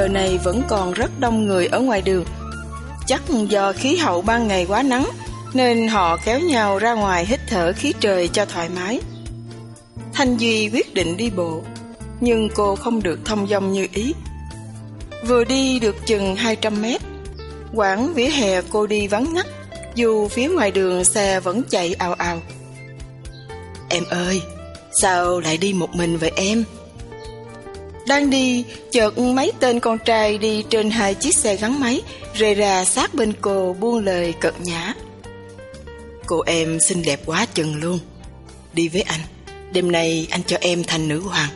giờ này vẫn còn rất đông người ở ngoài đường. Chắc do khí hậu ban ngày quá nắng nên họ kéo nhau ra ngoài hít thở khí trời cho thoải mái. Thanh Duy quyết định đi bộ, nhưng cô không được thông dong như ý. Vừa đi được chừng 200 mét, quãng vỉa hè cô đi vắng ngắt, dù phía ngoài đường xe vẫn chạy ào ào. Em ơi, sao lại đi một mình vậy em? Đang đi, chợt mấy tên con trai đi trên hai chiếc xe gắn máy, rề ra sát bên cô buông lời cợt nhã. Cô em xinh đẹp quá chừng luôn. Đi với anh, đêm nay anh cho em thành nữ hoàng.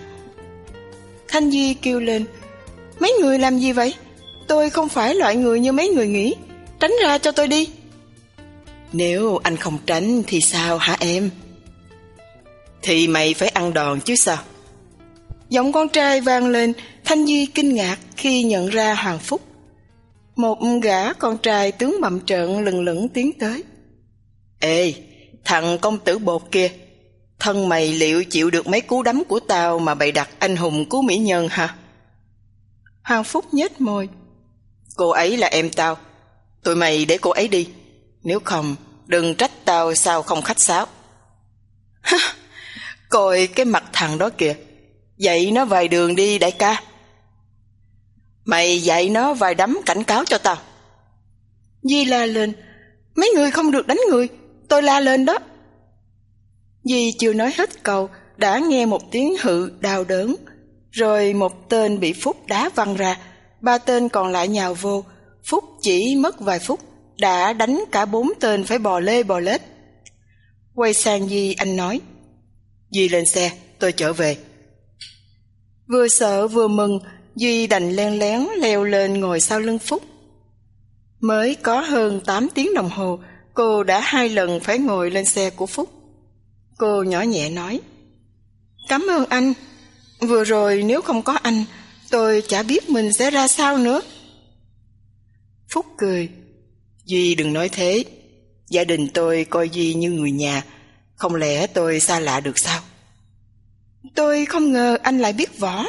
Thanh Di kêu lên, mấy người làm gì vậy? Tôi không phải loại người như mấy người nghĩ, tránh ra cho tôi đi. Nếu anh không tránh thì sao hả em? Thì mày phải ăn đòn chứ sao? Giọng con trai vang lên, Thanh Di kinh ngạc khi nhận ra Hoàng Phúc. Một gã con trai tướng bậm trợn lừng lững tiến tới. Ê, thằng công tử bột kia, thân mày liệu chịu được mấy cú đấm của tao mà bày đặt anh hùng cứu mỹ nhân hả? Hoàng Phúc nhếch môi. Cô ấy là em tao, tụi mày để cô ấy đi. Nếu không, đừng trách tao sao không khách sáo. Coi cái mặt thằng đó kìa, dạy nó vài đường đi đại ca. Mày dạy nó vài đấm cảnh cáo cho tao. Di la lên, mấy người không được đánh người, tôi la lên đó. Di chưa nói hết câu, đã nghe một tiếng hự đau đớn, rồi một tên bị Phúc đá văng ra, ba tên còn lại nhào vô. Phúc chỉ mất vài phút, đã đánh cả bốn tên phải bò lê bò lết. Quay sang Di anh nói, Di lên xe, tôi trở về. Vừa sợ vừa mừng, Duy đành len lén leo lên ngồi sau lưng Phúc. Mới có hơn 8 tiếng đồng hồ, cô đã hai lần phải ngồi lên xe của Phúc. Cô nhỏ nhẹ nói, Cảm ơn anh. Vừa rồi nếu không có anh, tôi chả biết mình sẽ ra sao nữa. Phúc cười, Duy đừng nói thế. Gia đình tôi coi Duy như người nhà, không lẽ tôi xa lạ được sao? Tôi không ngờ anh lại biết võ.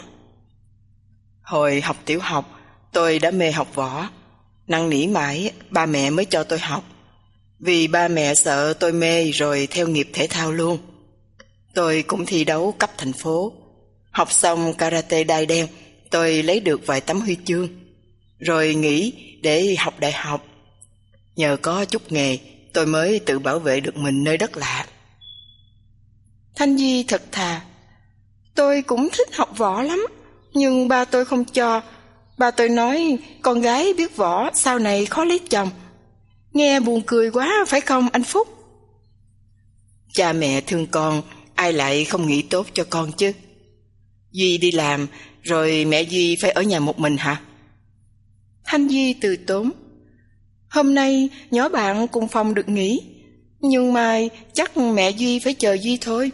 Hồi học tiểu học, tôi đã mê học võ. Năng nỉ mãi, ba mẹ mới cho tôi học. Vì ba mẹ sợ tôi mê rồi theo nghiệp thể thao luôn. Tôi cũng thi đấu cấp thành phố. Học xong karate đai đen, tôi lấy được vài tấm huy chương. Rồi nghỉ để học đại học. Nhờ có chút nghề, tôi mới tự bảo vệ được mình nơi đất lạ. Thanh Di thật thà. Tôi cũng thích học võ lắm, nhưng ba tôi không cho. Ba tôi nói con gái biết võ sau này khó lấy chồng. Nghe buồn cười quá phải không anh Phúc? Cha mẹ thương con, ai lại không nghĩ tốt cho con chứ? Duy đi làm, rồi mẹ Duy phải ở nhà một mình hả? Thanh Duy từ tốn. Hôm nay nhỏ bạn cùng phòng được nghỉ, nhưng mai chắc mẹ Duy phải chờ Duy thôi.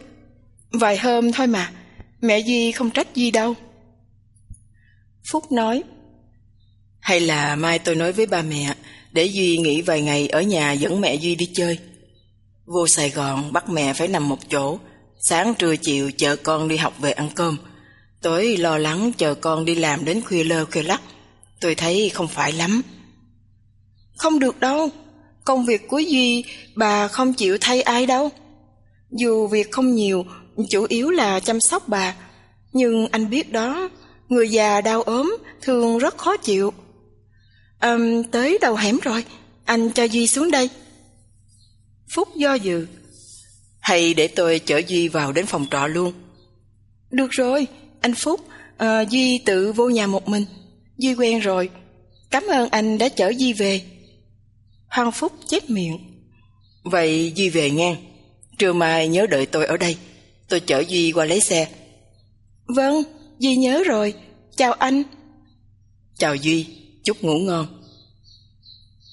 Vài hôm thôi mà, mẹ Duy không trách Duy đâu. Phúc nói, hay là mai tôi nói với ba mẹ để Duy nghỉ vài ngày ở nhà dẫn mẹ Duy đi chơi. Vô Sài Gòn bắt mẹ phải nằm một chỗ, sáng trưa chiều chờ con đi học về ăn cơm, tối lo lắng chờ con đi làm đến khuya lơ khuya lắc. Tôi thấy không phải lắm. Không được đâu, công việc của Duy bà không chịu thay ai đâu. Dù việc không nhiều, chủ yếu là chăm sóc bà, nhưng anh biết đó, người già đau ốm thường rất khó chịu. Um, tới đầu hẻm rồi, anh cho Duy xuống đây. Phúc do dự. Hay để tôi chở Duy vào đến phòng trọ luôn. Được rồi, anh Phúc, uh, Duy tự vô nhà một mình. Duy quen rồi. Cảm ơn anh đã chở Duy về. Hoàng Phúc chép miệng. Vậy Duy về ngang. Trưa mai nhớ đợi tôi ở đây. Tôi chở Duy qua lấy xe. Vâng, Duy nhớ rồi. Chào anh. Chào Duy, chúc ngủ ngon.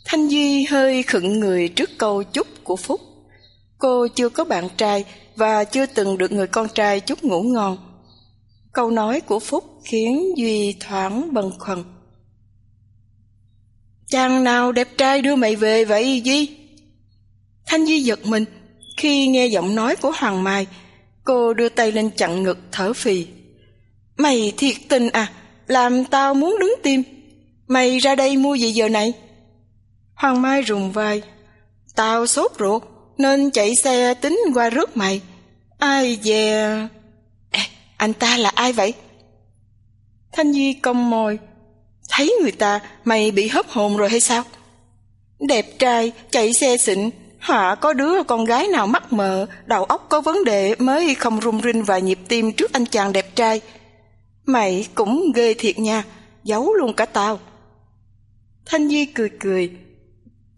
Thanh Duy hơi khựng người trước câu chúc của Phúc. Cô chưa có bạn trai và chưa từng được người con trai chúc ngủ ngon. Câu nói của Phúc khiến Duy thoáng bần khoăn. Chàng nào đẹp trai đưa mày về vậy Duy? Thanh Duy giật mình khi nghe giọng nói của Hoàng Mai. Cô đưa tay lên chặn ngực thở phì. Mày thiệt tình à? làm tao muốn đứng tim. Mày ra đây mua gì giờ này? Hoàng Mai rùng vai. Tao sốt ruột, nên chạy xe tính qua rước mày. Ai về... Ê, anh ta là ai vậy? Thanh duy cong môi. Thấy người ta, mày bị hấp hồn rồi hay sao? Đẹp trai, chạy xe xịn, hả có đứa con gái nào mắc mờ, đầu óc có vấn đề mới không rung rinh vài nhịp tim trước anh chàng đẹp trai. Mày cũng ghê thiệt nha, giấu luôn cả tao. Thanh Di cười cười.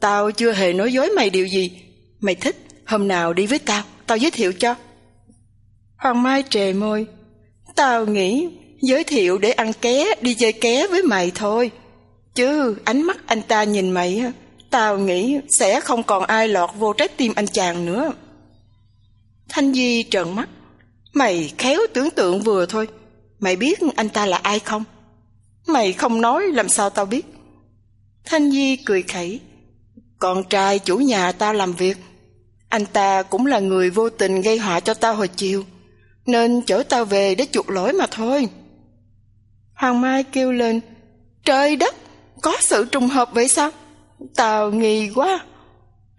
Tao chưa hề nói dối mày điều gì. Mày thích, hôm nào đi với tao, tao giới thiệu cho. Hoàng Mai trề môi. Tao nghĩ giới thiệu để ăn ké, đi chơi ké với mày thôi. Chứ ánh mắt anh ta nhìn mày, tao nghĩ sẽ không còn ai lọt vô trái tim anh chàng nữa. Thanh Di trợn mắt. Mày khéo tưởng tượng vừa thôi. Mày biết anh ta là ai không? Mày không nói làm sao tao biết? Thanh Di cười khẩy. Con trai chủ nhà tao làm việc. Anh ta cũng là người vô tình gây họa cho tao hồi chiều. Nên chở tao về để chuộc lỗi mà thôi. Hoàng Mai kêu lên. Trời đất, có sự trùng hợp vậy sao? Tao nghi quá.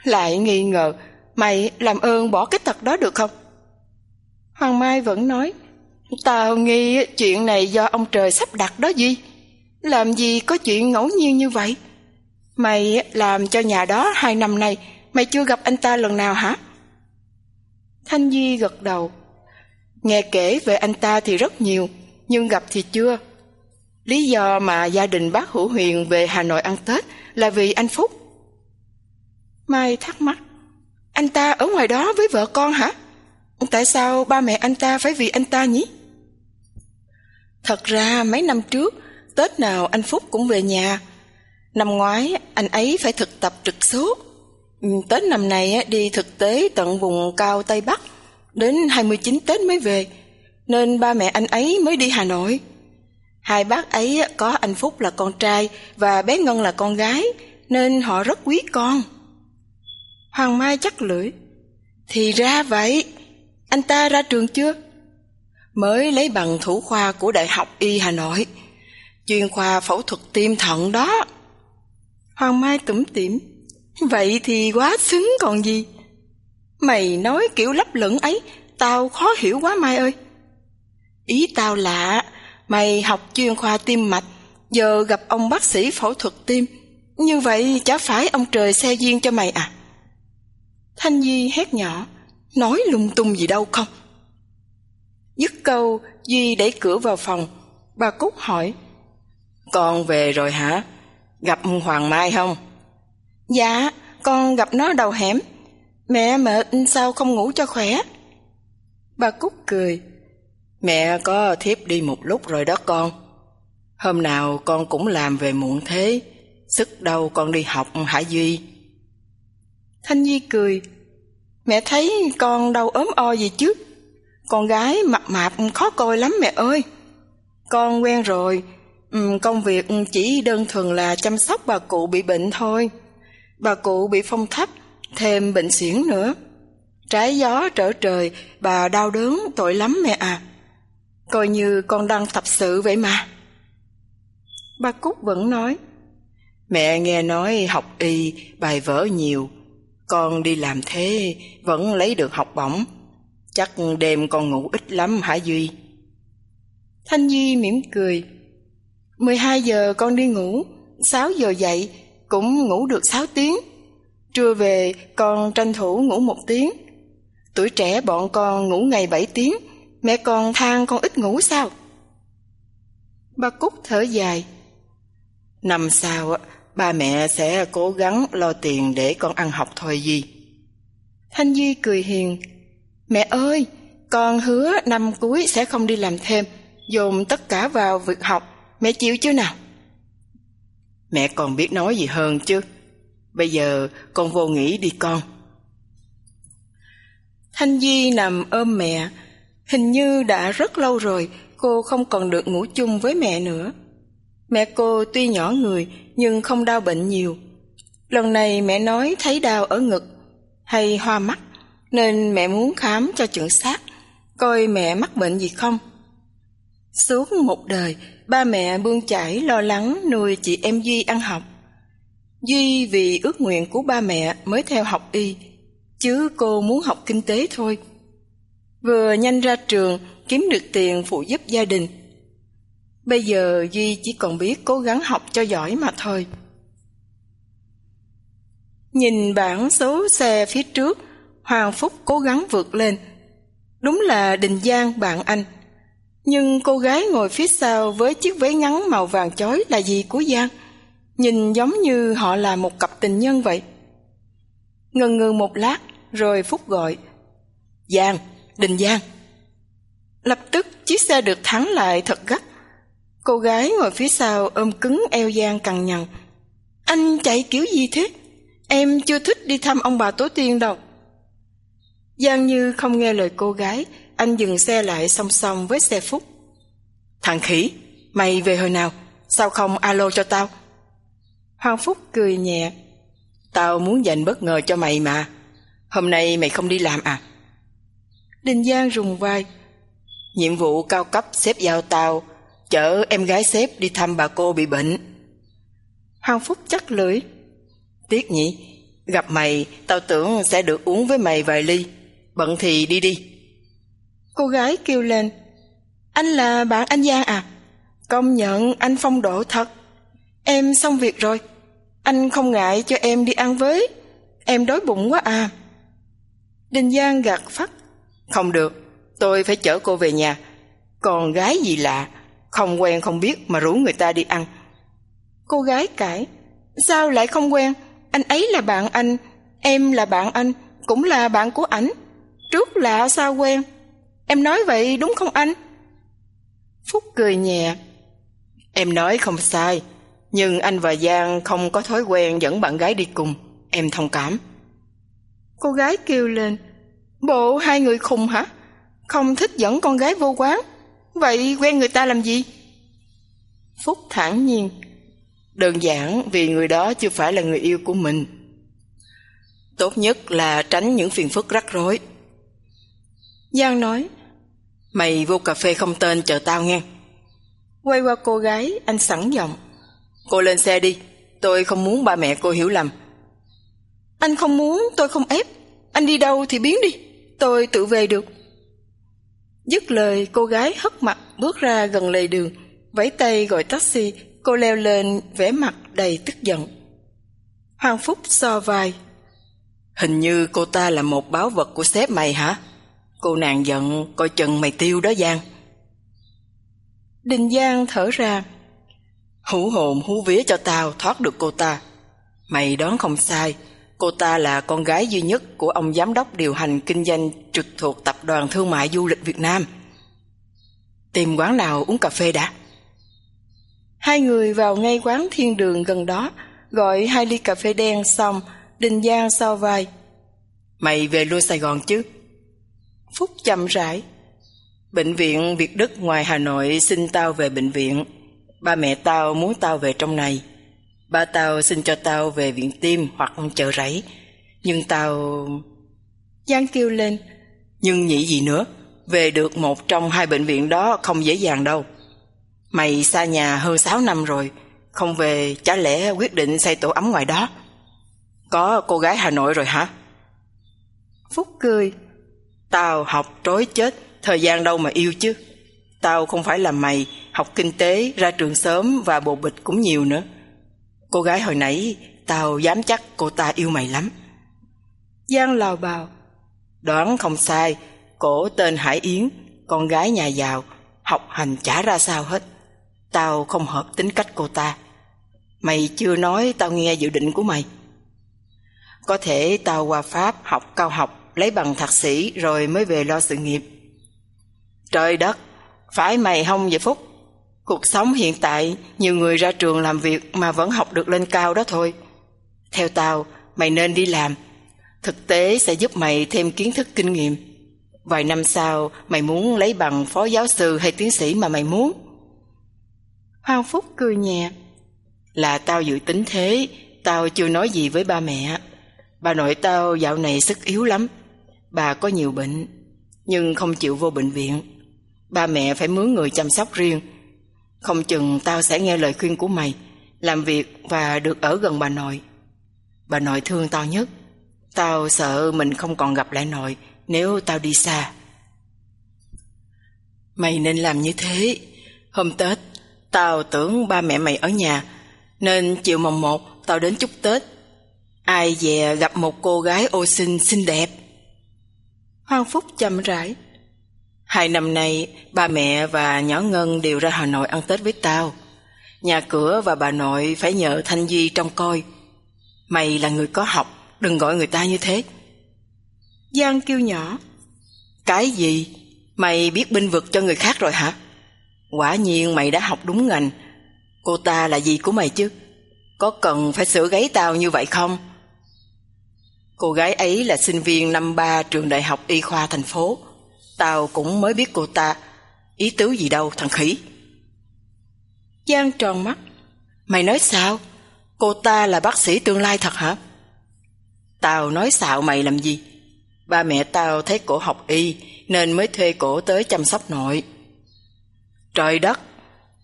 Lại nghi ngờ, mày làm ơn bỏ cái tật đó được không? Hoàng Mai vẫn nói. Tao nghi chuyện này do ông trời sắp đặt đó gì? Làm gì có chuyện ngẫu nhiên như vậy? Mày làm cho nhà đó hai năm nay, mày chưa gặp anh ta lần nào hả? Thanh Di gật đầu. Nghe kể về anh ta thì rất nhiều, nhưng gặp thì chưa. Lý do mà gia đình bác Hữu Huyền về Hà Nội ăn Tết là vì anh Phúc. Mai thắc mắc, anh ta ở ngoài đó với vợ con hả? Tại sao ba mẹ anh ta phải vì anh ta nhỉ? Thật ra mấy năm trước, Tết nào anh Phúc cũng về nhà. Năm ngoái, anh ấy phải thực tập trực suốt. Ừ, Tết năm nay đi thực tế tận vùng cao Tây Bắc, đến 29 Tết mới về, nên ba mẹ anh ấy mới đi Hà Nội. Hai bác ấy có anh Phúc là con trai và bé Ngân là con gái, nên họ rất quý con. Hoàng Mai chắc lưỡi. Thì ra vậy, anh ta ra trường chưa? Mới lấy bằng thủ khoa của Đại học Y Hà Nội, chuyên khoa phẫu thuật tim thận đó. Hoàng Mai tủm tỉm. Vậy thì quá xứng còn gì. Mày nói kiểu lấp lửng ấy, tao khó hiểu quá Mai ơi. Ý tao là mày học chuyên khoa tim mạch, giờ gặp ông bác sĩ phẫu thuật tim, như vậy chả phải ông trời xe duyên cho mày à? Thanh Di hét nhỏ, nói lung tung gì đâu không. Dứt câu, Duy đẩy cửa vào phòng. Bà Cúc hỏi, Con về rồi hả? Gặp Hoàng Mai không? Dạ, con gặp nó đầu hẻm. Mẹ mệt sao không ngủ cho khỏe? Bà Cúc cười. Mẹ có thiếp đi một lúc rồi đó con. Hôm nào con cũng làm về muộn thế. Sức đâu con đi học hả Duy? Thanh Nhi cười. Mẹ thấy con đâu ốm o gì chứ? Con gái mập mạp khó coi lắm mẹ ơi. Con quen rồi, ừ, công việc chỉ đơn thuần là chăm sóc bà cụ bị bệnh thôi. Bà cụ bị phong thấp, thêm bệnh xiển nữa. Trái gió trở trời, bà đau đớn tội lắm mẹ à. Coi như con đang tập sự vậy mà. Bà Cúc vẫn nói, Mẹ nghe nói học y, bài vở nhiều, con đi làm thế vẫn lấy được học bổng. Chắc đêm con ngủ ít lắm hả Duy? Thanh Duy mỉm cười, 12 giờ con đi ngủ, 6 giờ dậy cũng ngủ được 6 tiếng. Trưa về con tranh thủ ngủ một tiếng. Tuổi trẻ bọn con ngủ ngày 7 tiếng, mẹ còn than con ít ngủ sao? Bà Cúc thở dài. Năm sau á ba mẹ sẽ cố gắng lo tiền để con ăn học thôi gì. Thanh Duy cười hiền. Mẹ ơi, con hứa năm cuối sẽ không đi làm thêm, dồn tất cả vào việc học Mẹ chịu chưa nào? Mẹ còn biết nói gì hơn chứ. Bây giờ con vô nghỉ đi con. Thanh Di nằm ôm mẹ. Hình như đã rất lâu rồi cô không còn được ngủ chung với mẹ nữa. Mẹ cô tuy nhỏ người nhưng không đau bệnh nhiều. Lần này mẹ nói thấy đau ở ngực hay hoa mắt nên mẹ muốn khám cho chuẩn xác coi mẹ mắc bệnh gì không. Suốt một đời ba mẹ bươn chải lo lắng nuôi chị em Duy ăn học. Duy vì ước nguyện của ba mẹ mới theo học y, chứ cô muốn học kinh tế thôi. Vừa nhanh ra trường, kiếm được tiền phụ giúp gia đình. Bây giờ Duy chỉ còn biết cố gắng học cho giỏi mà thôi. Nhìn bảng số xe phía trước, Hoàng Phúc cố gắng vượt lên. Đúng là Đình Giang bạn anh. Nhưng cô gái ngồi phía sau với chiếc váy ngắn màu vàng chói là gì của Giang? Nhìn giống như họ là một cặp tình nhân vậy. Ngần ngừ một lát, rồi Phúc gọi. Giang, Đình Giang. Lập tức chiếc xe được thắng lại thật gấp. Cô gái ngồi phía sau ôm cứng eo Giang cằn nhằn. Anh chạy kiểu gì thế? Em chưa thích đi thăm ông bà tổ tiên đâu. Giang Như không nghe lời cô gái, anh dừng xe lại song song với xe Phúc. Thằng khỉ, mày về hồi nào? Sao không alo cho tao? Hoàng Phúc cười nhẹ. Tao muốn dành bất ngờ cho mày mà. Hôm nay mày không đi làm à? Đình Giang rùng vai. Nhiệm vụ cao cấp xếp giao tao, chở em gái xếp đi thăm bà cô bị bệnh. Hoàng Phúc chắc lưỡi. Tiếc nhỉ, gặp mày tao tưởng sẽ được uống với mày vài ly. Bận thì đi đi. Cô gái kêu lên. Anh là bạn anh Giang à? Công nhận anh phong độ thật. Em xong việc rồi. Anh không ngại cho em đi ăn với. Em đói bụng quá à. Đình Giang gạt phát. Không được, tôi phải chở cô về nhà. Còn gái gì lạ, không quen không biết mà rủ người ta đi ăn. Cô gái cãi. Sao lại không quen? Anh ấy là bạn anh, em là bạn anh, cũng là bạn của ảnh. Trước lạ sao quen? Em nói vậy đúng không anh? Phúc cười nhẹ. Em nói không sai, nhưng anh và Giang không có thói quen dẫn bạn gái đi cùng, em thông cảm. Cô gái kêu lên, bộ hai người khùng hả? Không thích dẫn con gái vô quán, vậy quen người ta làm gì? Phúc thản nhiên, đơn giản vì người đó chưa phải là người yêu của mình. Tốt nhất là tránh những phiền phức rắc rối. Giang nói, mày vô cà phê không tên chờ tao nghe. Quay qua cô gái, anh sẵn giọng. Cô lên xe đi, tôi không muốn ba mẹ cô hiểu lầm. Anh không muốn, tôi không ép. Anh đi đâu thì biến đi, tôi tự về được. Dứt lời, cô gái hất mặt bước ra gần lề đường, vẫy tay gọi taxi, cô leo lên vẻ mặt đầy tức giận. Hoàng Phúc so vai. Hình như cô ta là một báo vật của sếp mày hả? Cô nàng giận, coi chừng mày tiêu đó Giang. Đình Giang thở ra. Hú hồn hú vía cho tao thoát được cô ta. Mày đoán không sai, cô ta là con gái duy nhất của ông giám đốc điều hành kinh doanh trực thuộc Tập đoàn Thương mại Du lịch Việt Nam. Tìm quán nào uống cà phê đã. Hai người vào ngay quán thiên đường gần đó, gọi hai ly cà phê đen xong, Đình Giang sau vai. Mày về luôn Sài Gòn chứ? Phúc chậm rãi. Bệnh viện Việt Đức ngoài Hà Nội xin tao về bệnh viện. Ba mẹ tao muốn tao về trong này. Ba tao xin cho tao về viện tim hoặc chợ rẫy. Nhưng tao... Giang kêu lên. Nhưng nhỉ gì nữa? Về được một trong hai bệnh viện đó không dễ dàng đâu. Mày xa nhà hơn 6 năm rồi, không về chả lẽ quyết định xây tổ ấm ngoài đó. Có cô gái Hà Nội rồi hả? Phúc cười. Tao học trối chết, thời gian đâu mà yêu chứ. Tao không phải là mày, học kinh tế, ra trường sớm và bộ bịch cũng nhiều nữa. Cô gái hồi nãy, tao dám chắc cô ta yêu mày lắm. Giang lào bào. Đoán không sai, cổ tên Hải Yến, con gái nhà giàu, học hành chả ra sao hết. Tao không hợp tính cách cô ta. Mày chưa nói tao nghe dự định của mày. Có thể tao qua Pháp học cao học, lấy bằng thạc sĩ rồi mới về lo sự nghiệp. Trời đất, phải mày không vậy Phúc? Cuộc sống hiện tại, nhiều người ra trường làm việc mà vẫn học được lên cao đó thôi. Theo tao, mày nên đi làm. Thực tế sẽ giúp mày thêm kiến thức kinh nghiệm. Vài năm sau, mày muốn lấy bằng phó giáo sư hay tiến sĩ mà mày muốn. Hoàng Phúc cười nhẹ. Là tao dự tính thế, tao chưa nói gì với ba mẹ. Bà nội tao dạo này sức yếu lắm. Bà có nhiều bệnh, nhưng không chịu vô bệnh viện. Ba mẹ phải mướn người chăm sóc riêng. Không chừng tao sẽ nghe lời khuyên của mày, làm việc và được ở gần bà nội. Bà nội thương tao nhất. Tao sợ mình không còn gặp lại nội nếu tao đi xa. Mày nên làm như thế. Hôm Tết, tao tưởng ba mẹ mày ở nhà, nên chiều mồng một tao đến chúc Tết. Ai dè gặp một cô gái ô xinh xinh đẹp. Hoàng Phúc chậm rãi. Hai năm nay, ba mẹ và nhỏ Ngân đều ra Hà Nội ăn Tết với tao. Nhà cửa và bà nội phải nhờ Thanh Duy trông coi. Mày là người có học, đừng gọi người ta như thế. Giang kêu nhỏ. Cái gì? Mày biết binh vực cho người khác rồi hả? Quả nhiên mày đã học đúng ngành. Cô ta là gì của mày chứ? Có cần phải sửa gáy tao như vậy không? Cô gái ấy là sinh viên năm ba trường đại học y khoa thành phố. Tao cũng mới biết cô ta. Ý tứ gì đâu, thằng khỉ. Giang tròn mắt. Mày nói sao? Cô ta là bác sĩ tương lai thật hả? Tao nói xạo mày làm gì? Ba mẹ tao thấy cổ học y, nên mới thuê cổ tới chăm sóc nội. Trời đất!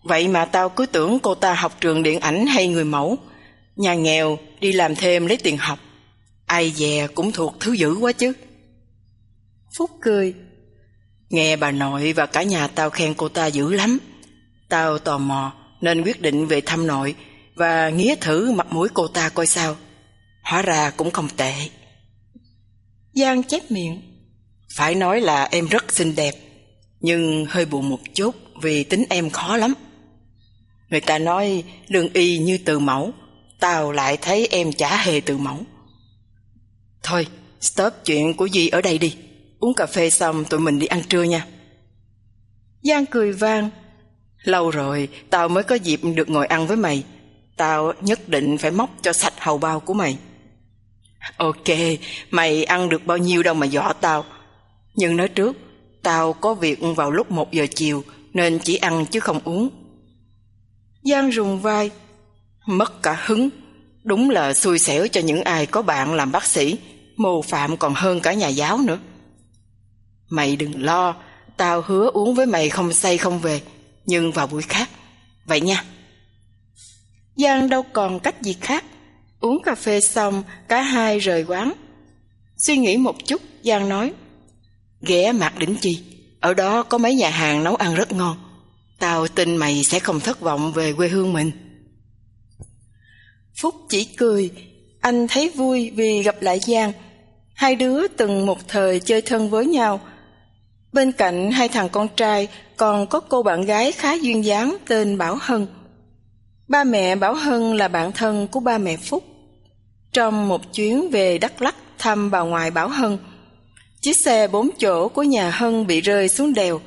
Vậy mà tao cứ tưởng cô ta học trường điện ảnh hay người mẫu. Nhà nghèo, đi làm thêm lấy tiền học. Ai dè cũng thuộc thứ dữ quá chứ. Phúc cười. Nghe bà nội và cả nhà tao khen cô ta dữ lắm. Tao tò mò nên quyết định về thăm nội và nghía thử mặt mũi cô ta coi sao. Hóa ra cũng không tệ. Giang chép miệng. Phải nói là em rất xinh đẹp, nhưng hơi buồn một chút vì tính em khó lắm. Người ta nói lương y như từ mẫu, tao lại thấy em chả hề từ mẫu. Thôi, stop chuyện của Di ở đây đi. Uống cà phê xong tụi mình đi ăn trưa nha. Giang cười vang. Lâu rồi tao mới có dịp được ngồi ăn với mày. Tao nhất định phải móc cho sạch hầu bao của mày. Ok, mày ăn được bao nhiêu đâu mà dọa tao. Nhưng nói trước, tao có việc vào lúc một giờ chiều nên chỉ ăn chứ không uống. Giang rùng vai, mất cả hứng. Đúng là xui xẻo cho những ai có bạn làm bác sĩ, mồ phạm còn hơn cả nhà giáo nữa. Mày đừng lo, tao hứa uống với mày không say không về, nhưng vào buổi khác. Vậy nha. Giang đâu còn cách gì khác. Uống cà phê xong, cả hai rời quán. Suy nghĩ một chút, Giang nói, Ghé Mạc Đỉnh Chi, ở đó có mấy nhà hàng nấu ăn rất ngon. Tao tin mày sẽ không thất vọng về quê hương mình. Phúc chỉ cười, anh thấy vui vì gặp lại Giang. Hai đứa từng một thời chơi thân với nhau. Bên cạnh hai thằng con trai còn có cô bạn gái khá duyên dáng tên Bảo Hân. Ba mẹ Bảo Hân là bạn thân của ba mẹ Phúc. Trong một chuyến về Đắk Lắk thăm bà ngoại Bảo Hân, chiếc xe bốn chỗ của nhà Hân bị rơi xuống đèo.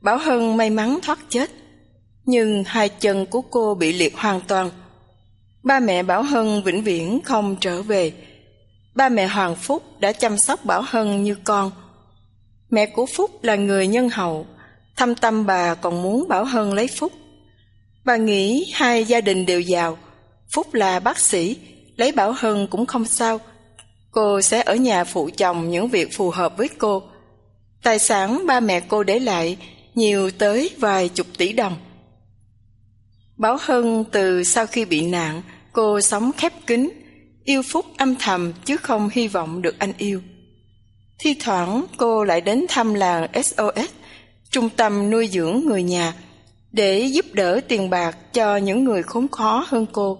Bảo Hân may mắn thoát chết, nhưng hai chân của cô bị liệt hoàn toàn. Ba mẹ Bảo Hân vĩnh viễn không trở về. Ba mẹ Hoàng Phúc đã chăm sóc Bảo Hân như con. Mẹ của Phúc là người nhân hậu, thâm tâm bà còn muốn Bảo Hân lấy Phúc. Bà nghĩ hai gia đình đều giàu, Phúc là bác sĩ, lấy Bảo Hân cũng không sao. Cô sẽ ở nhà phụ chồng những việc phù hợp với cô. Tài sản ba mẹ cô để lại nhiều tới vài chục tỷ đồng. Bảo Hân từ sau khi bị nạn, cô sống khép kín, yêu Phúc âm thầm chứ không hy vọng được anh yêu. Thi thoảng cô lại đến thăm làng SOS, trung tâm nuôi dưỡng người nhà, để giúp đỡ tiền bạc cho những người khốn khó hơn cô.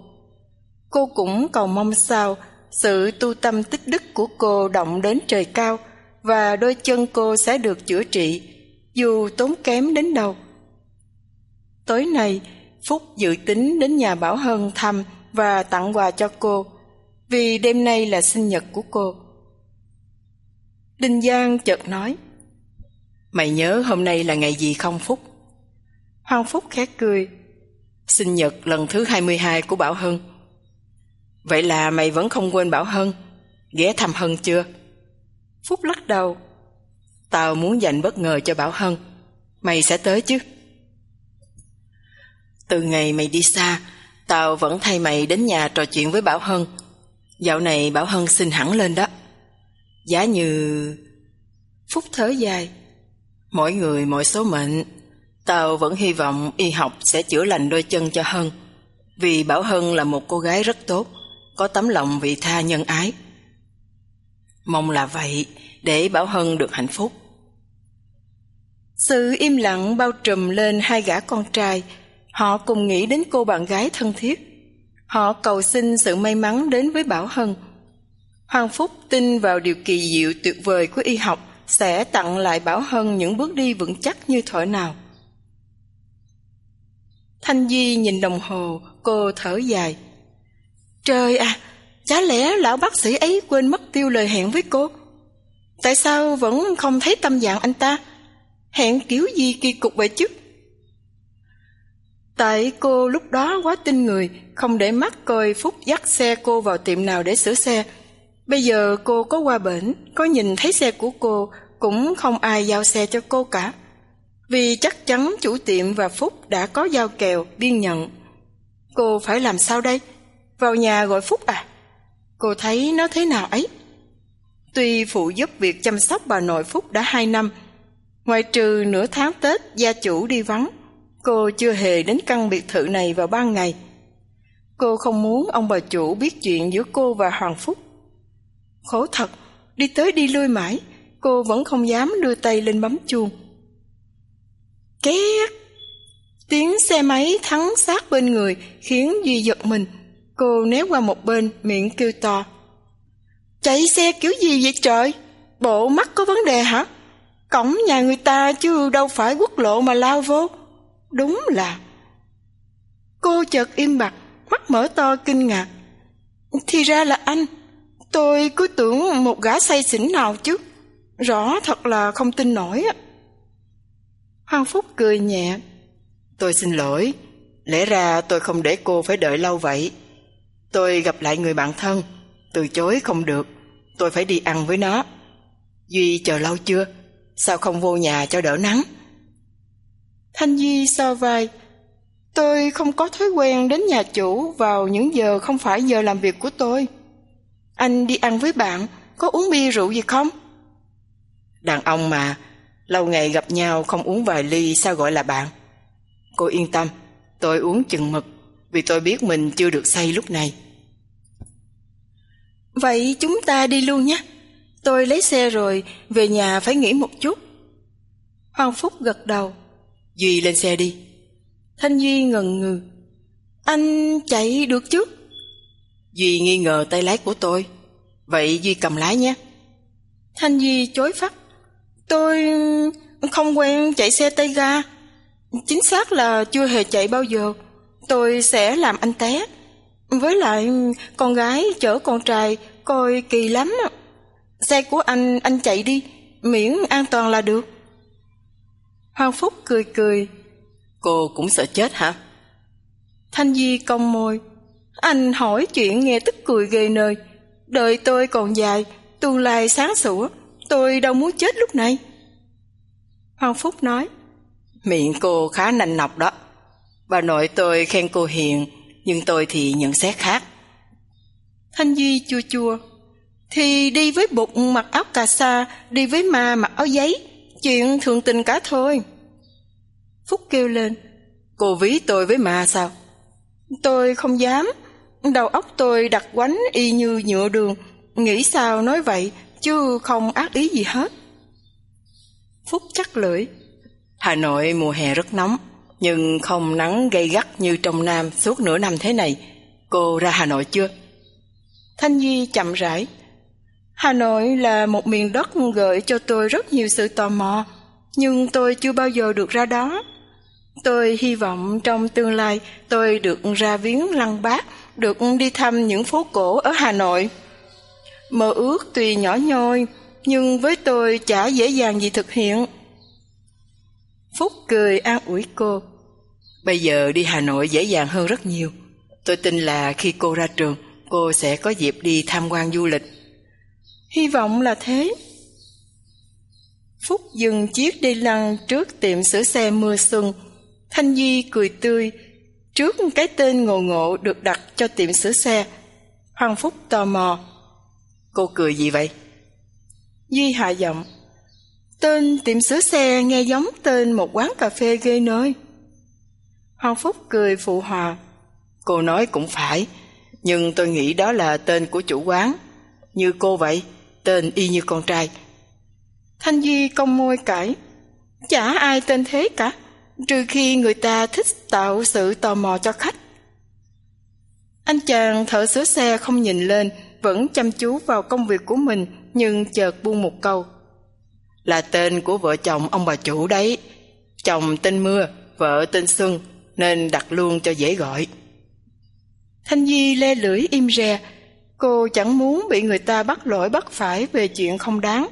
Cô cũng cầu mong sao sự tu tâm tích đức của cô động đến trời cao và đôi chân cô sẽ được chữa trị dù tốn kém đến đâu. Tối nay, Phúc dự tính đến nhà Bảo Hân thăm và tặng quà cho cô vì đêm nay là sinh nhật của cô. Đinh Giang chợt nói Mày nhớ hôm nay là ngày gì không Phúc? Hoàng Phúc khét cười Sinh nhật lần thứ 22 của Bảo Hân Vậy là mày vẫn không quên Bảo Hân Ghé thăm Hân chưa? Phúc lắc đầu Tao muốn dành bất ngờ cho Bảo Hân Mày sẽ tới chứ? Từ ngày mày đi xa Tao vẫn thay mày đến nhà trò chuyện với Bảo Hân Dạo này Bảo Hân xinh hẳn lên đó giả như... Phúc thở dài Mỗi người mỗi số mệnh Tao vẫn hy vọng y học sẽ chữa lành đôi chân cho Hân, vì Bảo Hân là một cô gái rất tốt, có tấm lòng vị tha nhân ái. Mong là vậy, để Bảo Hân được hạnh phúc. Sự im lặng bao trùm lên hai gã con trai, họ cùng nghĩ đến cô bạn gái thân thiết. Họ cầu xin sự may mắn đến với Bảo Hân. Hoàng Phúc tin vào điều kỳ diệu tuyệt vời của y học sẽ tặng lại Bảo Hân những bước đi vững chắc như thở nào. Thanh Di nhìn đồng hồ, cô thở dài. Trời à, chả lẽ lão bác sĩ ấy quên mất tiêu lời hẹn với cô? Tại sao vẫn không thấy tâm dạng anh ta? Hẹn kiểu gì kỳ cục vậy chứ? Tại cô lúc đó quá tin người, không để mắt coi Phúc dắt xe cô vào tiệm nào để sửa xe. Bây giờ cô có qua bển, có nhìn thấy xe của cô, cũng không ai giao xe cho cô cả. Vì chắc chắn chủ tiệm và Phúc đã có giao kèo, biên nhận. Cô phải làm sao đây? Vào nhà gọi Phúc à? Cô thấy nó thế nào ấy? Tuy phụ giúp việc chăm sóc bà nội Phúc đã hai năm, ngoại trừ nửa tháng Tết gia chủ đi vắng, cô chưa hề đến căn biệt thự này vào ban ngày. Cô không muốn ông bà chủ biết chuyện giữa cô và Hoàng Phúc. Khổ thật, đi tới đi lui mãi, cô vẫn không dám đưa tay lên bấm chuông. Két! Tiếng xe máy thắng sát bên người khiến Duy giật mình. Cô né qua một bên, miệng kêu to. Chạy xe kiểu gì vậy trời? Bộ mắt có vấn đề hả? Cổng nhà người ta chứ đâu phải quốc lộ mà lao vô. Đúng là... Cô chợt im bặt, mắt mở to kinh ngạc. Thì ra là anh. Tôi cứ tưởng một gã say xỉn nào chứ. Rõ thật là không tin nổi á. Hoàng Phúc cười nhẹ. Tôi xin lỗi. Lẽ ra tôi không để cô phải đợi lâu vậy. Tôi gặp lại người bạn thân. Từ chối không được. Tôi phải đi ăn với nó. Duy chờ lâu chưa? Sao không vô nhà cho đỡ nắng? Thanh Duy so vai. Tôi không có thói quen đến nhà chủ vào những giờ không phải giờ làm việc của tôi. Anh đi ăn với bạn, có uống bia rượu gì không? Đàn ông mà, lâu ngày gặp nhau không uống vài ly sao gọi là bạn? Cô yên tâm, tôi uống chừng mực vì tôi biết mình chưa được say lúc này. Vậy chúng ta đi luôn nhé. Tôi lấy xe rồi, về nhà phải nghỉ một chút. Hoàng Phúc gật đầu. Duy lên xe đi. Thanh Duy ngần ngừ. Anh chạy được chứ? Duy nghi ngờ tay lái của tôi. Vậy Duy cầm lái nhé. Thanh Duy chối phát. Tôi không quen chạy xe tay ga. Chính xác là chưa hề chạy bao giờ. Tôi sẽ làm anh té. Với lại con gái chở con trai coi kỳ lắm. Xe của anh, anh chạy đi, miễn an toàn là được. Hoàng Phúc cười cười. Cô cũng sợ chết hả? Thanh Di cong môi. Anh hỏi chuyện nghe tức cười ghê nơi. Đợi tôi còn dài, tương lai sáng sủa, tôi đâu muốn chết lúc này. Hoàng Phúc nói. Miệng cô khá nành nọc đó. Bà nội tôi khen cô hiền, nhưng tôi thì nhận xét khác. Thanh Duy chua chua. Thì đi với bụt mặc áo cà sa, đi với ma mặc áo giấy, chuyện thường tình cả thôi. Phúc kêu lên. Cô ví tôi với ma sao? Tôi không dám. Đầu óc tôi đặt quánh y như nhựa đường. Nghĩ sao nói vậy, chứ không ác ý gì hết. Phúc chắc lưỡi. Hà Nội mùa hè rất nóng, nhưng không nắng gay gắt như trong Nam suốt nửa năm thế này. Cô ra Hà Nội chưa? Thanh Duy chậm rãi. Hà Nội là một miền đất gợi cho tôi rất nhiều sự tò mò, nhưng tôi chưa bao giờ được ra đó. Tôi hy vọng trong tương lai tôi được ra viếng lăng bác, được đi thăm những phố cổ ở Hà Nội. Mơ ước tuy nhỏ nhoi, nhưng với tôi chả dễ dàng gì thực hiện. Phúc cười an ủi cô. Bây giờ đi Hà Nội dễ dàng hơn rất nhiều. Tôi tin là khi cô ra trường, cô sẽ có dịp đi tham quan du lịch. Hy vọng là thế. Phúc dừng chiếc đi lăng trước tiệm sửa xe mưa xuân. Thanh Di cười tươi, trước cái tên ngộ ngộ được đặt cho tiệm sửa xe. Hoàng Phúc tò mò. Cô cười gì vậy? Duy hạ giọng. Tên tiệm sửa xe nghe giống tên một quán cà phê ghê nơi. Hoàng Phúc cười phụ hòa. Cô nói cũng phải, nhưng tôi nghĩ đó là tên của chủ quán. Như cô vậy, tên y như con trai. Thanh Duy cong môi cãi. Chả ai tên thế cả, trừ khi người ta thích tạo sự tò mò cho khách. Anh chàng thợ sửa xe không nhìn lên, vẫn chăm chú vào công việc của mình, nhưng chợt buông một câu. Là tên của vợ chồng ông bà chủ đấy. Chồng tên Mưa, vợ tên Xuân, nên đặt luôn cho dễ gọi. Thanh Di le lưỡi im re, cô chẳng muốn bị người ta bắt lỗi bắt phải về chuyện không đáng.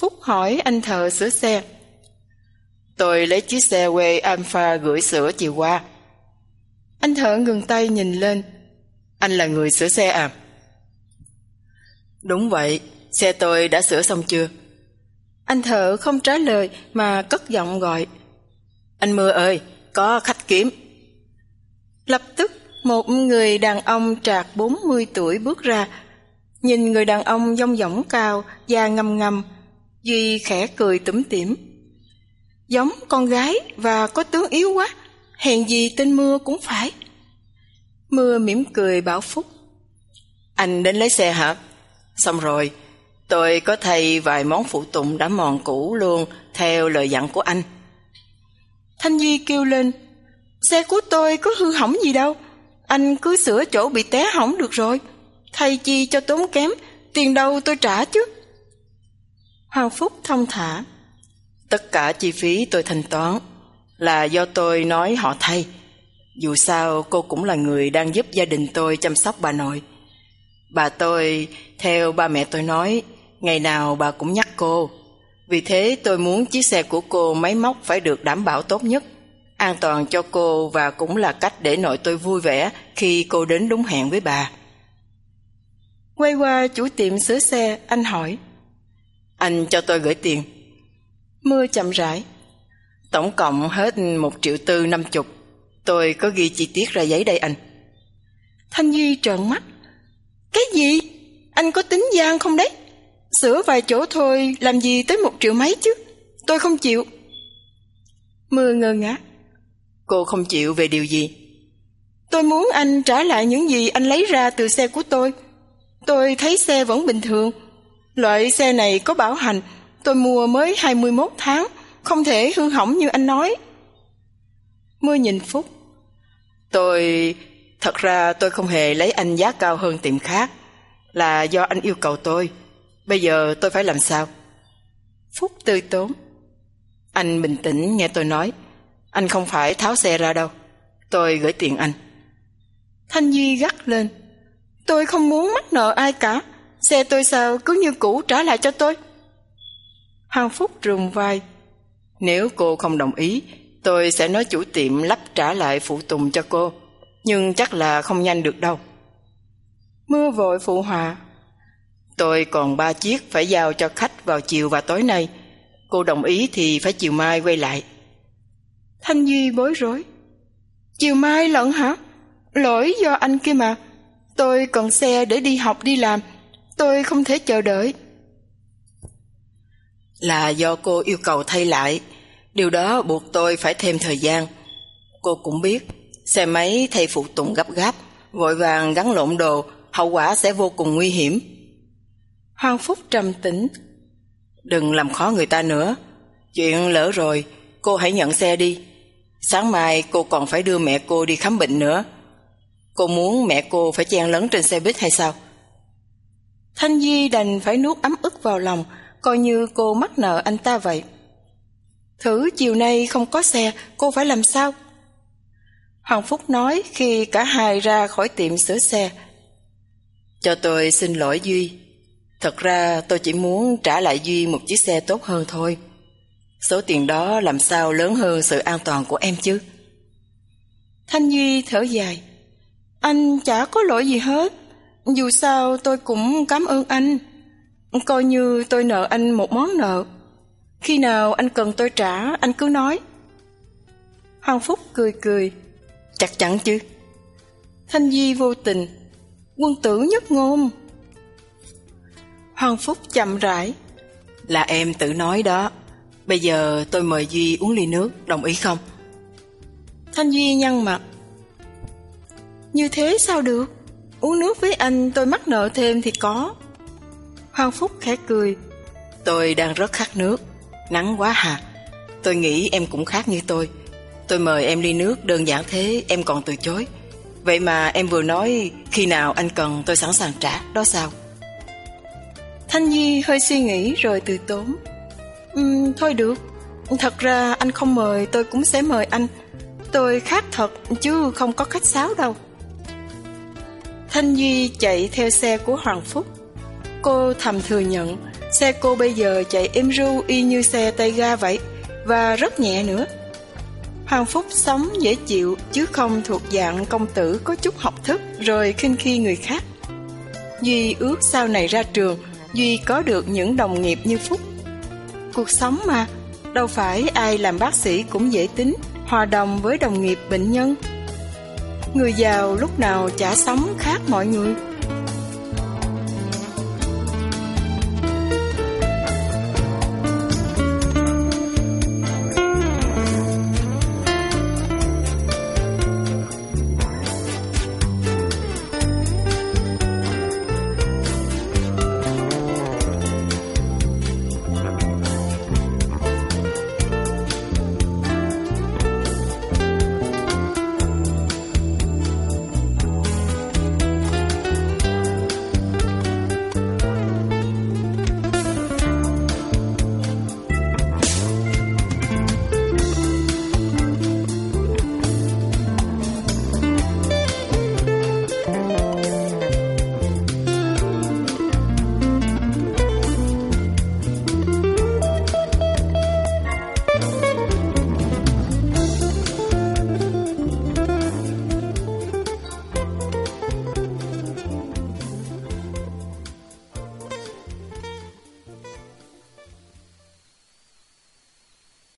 Phúc hỏi anh thợ sửa xe. Tôi lấy chiếc xe quê Alpha gửi sửa chiều qua. Anh thợ ngừng tay nhìn lên. Anh là người sửa xe à? Đúng vậy, xe tôi đã sửa xong chưa? Anh thợ không trả lời mà cất giọng gọi. Anh Mưa ơi, có khách kiếm. Lập tức một người đàn ông trạc 40 tuổi bước ra. Nhìn người đàn ông dông dỏng cao, da ngăm ngăm, Duy khẽ cười tủm tỉm. Giống con gái và có tướng yếu quá, hèn gì tên Mưa cũng phải. Mưa mỉm cười bảo Phúc. Anh đến lấy xe hả? Xong rồi, tôi có thay vài món phụ tùng đã mòn cũ luôn theo lời dặn của anh. Thanh Duy kêu lên, xe của tôi có hư hỏng gì đâu, anh cứ sửa chỗ bị té hỏng được rồi, thay chi cho tốn kém, tiền đâu tôi trả chứ. Hoàng Phúc thông thả, tất cả chi phí tôi thanh toán là do tôi nói họ thay. Dù sao cô cũng là người đang giúp gia đình tôi chăm sóc bà nội. Bà tôi, theo ba mẹ tôi nói, ngày nào bà cũng nhắc cô. Vì thế tôi muốn chiếc xe của cô máy móc phải được đảm bảo tốt nhất, an toàn cho cô và cũng là cách để nội tôi vui vẻ khi cô đến đúng hẹn với bà. Quay qua chủ tiệm sửa xe, anh hỏi. Anh cho tôi gửi tiền. Mưa chậm rãi. Tổng cộng hết một triệu tư năm chục. Tôi có ghi chi tiết ra giấy đây anh. Thanh Duy trợn mắt. Cái gì? Anh có tính gian không đấy? Sửa vài chỗ thôi làm gì tới một triệu mấy chứ Tôi không chịu Mưa ngơ ngác Cô không chịu về điều gì Tôi muốn anh trả lại những gì anh lấy ra từ xe của tôi Tôi thấy xe vẫn bình thường Loại xe này có bảo hành Tôi mua mới 21 tháng Không thể hư hỏng như anh nói Mưa nhìn Phúc Tôi... Thật ra tôi không hề lấy anh giá cao hơn tiệm khác Là do anh yêu cầu tôi Bây giờ tôi phải làm sao? Phúc tươi tốn. Anh bình tĩnh nghe tôi nói. Anh không phải tháo xe ra đâu. Tôi gửi tiền anh. Thanh Duy gắt lên. Tôi không muốn mắc nợ ai cả. Xe tôi sao cứ như cũ trả lại cho tôi. Hàng Phúc rùng vai. Nếu cô không đồng ý, tôi sẽ nói chủ tiệm lắp trả lại phụ tùng cho cô. Nhưng chắc là không nhanh được đâu. Mưa vội phụ họa Tôi còn ba chiếc phải giao cho khách vào chiều và tối nay. Cô đồng ý thì phải chiều mai quay lại. Thanh Duy bối rối. Chiều mai lận hả? Lỗi do anh kia mà. Tôi cần xe để đi học đi làm. Tôi không thể chờ đợi. Là do cô yêu cầu thay lại. Điều đó buộc tôi phải thêm thời gian. Cô cũng biết, xe máy thay phụ tùng gấp gáp, vội vàng gắn lộn đồ, hậu quả sẽ vô cùng nguy hiểm. Hoàng Phúc trầm tĩnh. Đừng làm khó người ta nữa. Chuyện lỡ rồi, cô hãy nhận xe đi. Sáng mai cô còn phải đưa mẹ cô đi khám bệnh nữa. Cô muốn mẹ cô phải chen lấn trên xe buýt hay sao? Thanh Di đành phải nuốt ấm ức vào lòng, coi như cô mắc nợ anh ta vậy. Thử chiều nay không có xe, cô phải làm sao? Hoàng Phúc nói khi cả hai ra khỏi tiệm sửa xe. Cho tôi xin lỗi Duy, Thật ra tôi chỉ muốn trả lại Duy một chiếc xe tốt hơn thôi. Số tiền đó làm sao lớn hơn sự an toàn của em chứ? Thanh Duy thở dài. Anh chả có lỗi gì hết. Dù sao tôi cũng cảm ơn anh. Coi như tôi nợ anh một món nợ. Khi nào anh cần tôi trả, anh cứ nói. Hoàng Phúc cười cười. Chắc chắn chứ. Thanh Duy vô tình. Quân tử nhất ngôn. Hoàng Phúc chậm rãi. Là em tự nói đó. Bây giờ tôi mời Duy uống ly nước, đồng ý không? Thanh Duy nhăn mặt. Như thế sao được? Uống nước với anh tôi mắc nợ thêm thì có. Hoàng Phúc khẽ cười. Tôi đang rất khát nước, nắng quá hà. Tôi nghĩ em cũng khát như tôi. Tôi mời em ly nước đơn giản thế em còn từ chối. Vậy mà em vừa nói khi nào anh cần tôi sẵn sàng trả, đó sao? Thanh Nhi hơi suy nghĩ rồi từ tốn. Um, thôi được, thật ra anh không mời tôi cũng sẽ mời anh. Tôi khát thật chứ không có khách sáo đâu. Thanh Duy chạy theo xe của Hoàng Phúc. Cô thầm thừa nhận, xe cô bây giờ chạy êm ru y như xe tay ga vậy, và rất nhẹ nữa. Hoàng Phúc sống dễ chịu chứ không thuộc dạng công tử có chút học thức rồi khinh khi người khác. Duy ước sau này ra trường, Duy có được những đồng nghiệp như Phúc. Cuộc sống mà, đâu phải ai làm bác sĩ cũng dễ tính, hòa đồng với đồng nghiệp bệnh nhân. Người giàu lúc nào chả sống khác mọi người.